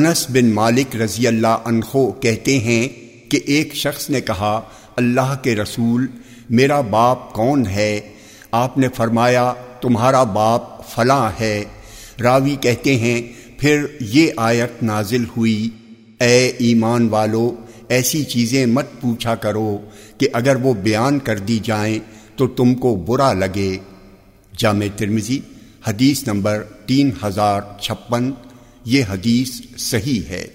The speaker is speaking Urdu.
انس بن مالک رضی اللہ عنہ کہتے ہیں کہ ایک شخص نے کہا، اللہ کے رسول، میرا باپ کون ہے؟ آپ نے فرمایا، تمہارا باپ فلاں ہے۔ راوی کہتے ہیں، پھر یہ آیت نازل ہوئی۔ اے ایمان والو، ایسی چیزیں مت پوچھا کرو کہ اگر وہ بیان کر دی جائیں تو تم کو برا لگے۔ جامع ترمزی حدیث نمبر تین ہزار چھپن۔ یہ حدیث صحیح ہے۔